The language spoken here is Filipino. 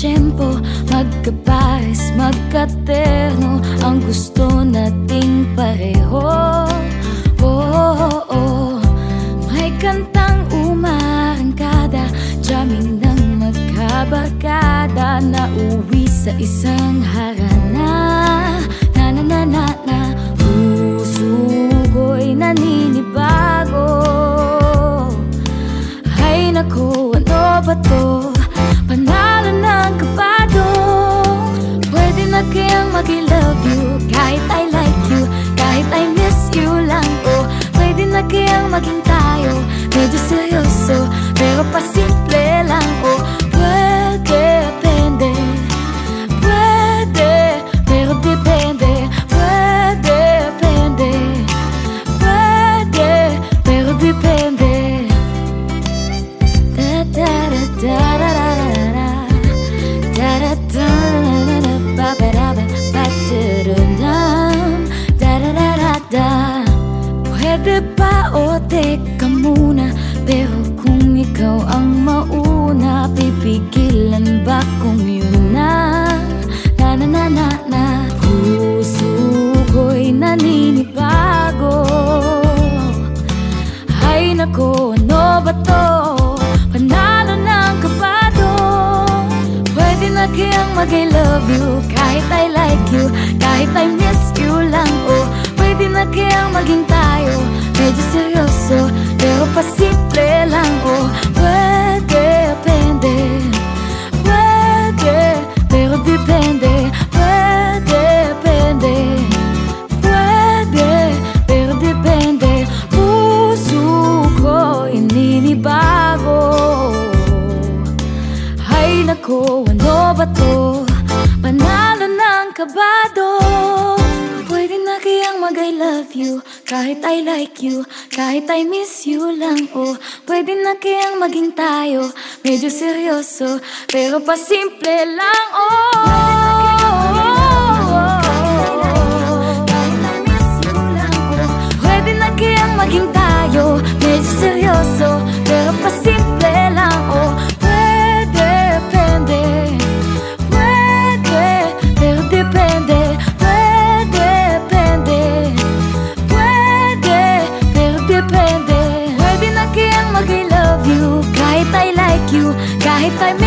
Magkapares, magkaterno Ang gusto nating pareho oh, oh, oh. May kantang umarangkada Jamming ng magkabarkada Na uwi sa isang harana Na na na na na Puso ko'y naninibago Ay naku, ano ba to? Mag-love you. Kahit I like you Kahit I miss you lang. Oh, pwede na kayang maging tayo. Medyo seryoso Pero pasimple Pwede ba o teka muna Pero kung ikaw ang mauna Pipigilan ba kung yun na? Na na na na na Puso ko'y naninibago. Ay nako, ano ba to? Panalo ng kabado. Pwede na kayang mag-I love you Kahit I like you Kahit I miss you lang. Oh, pwede na kayang maging tayo eso Creo posible lang o puede aprender Puede, pero depende Puede aprender Puede, pero depende. Puso ko ininibago Ay nako, ano ba to? Panalo ng kabado na kayang mag-I love you. Kahit I like you Kahit I miss you lang Oh, pwede na kayang maging tayo. Medyo seryoso Pero pasimple lang Oh. Kahit 在